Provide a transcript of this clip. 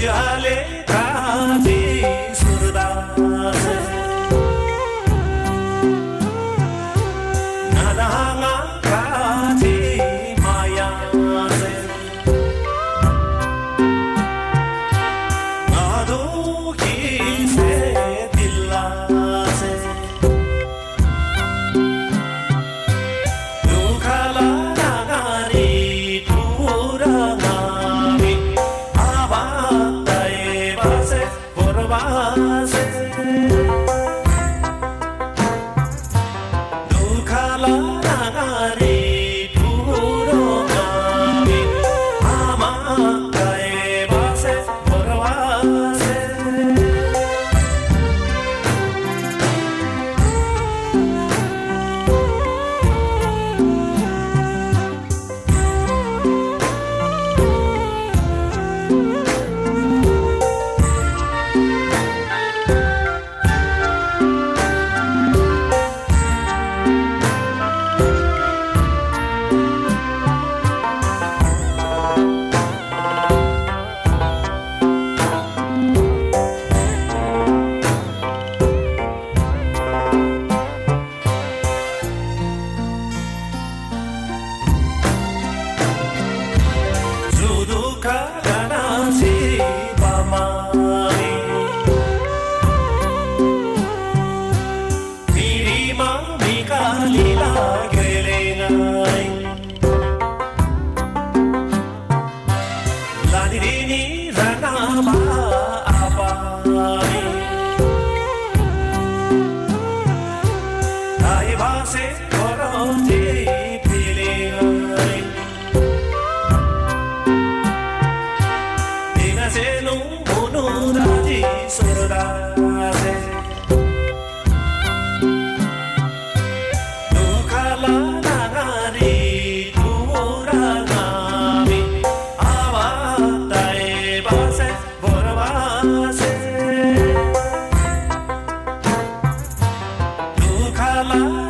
जाले राजी cry. my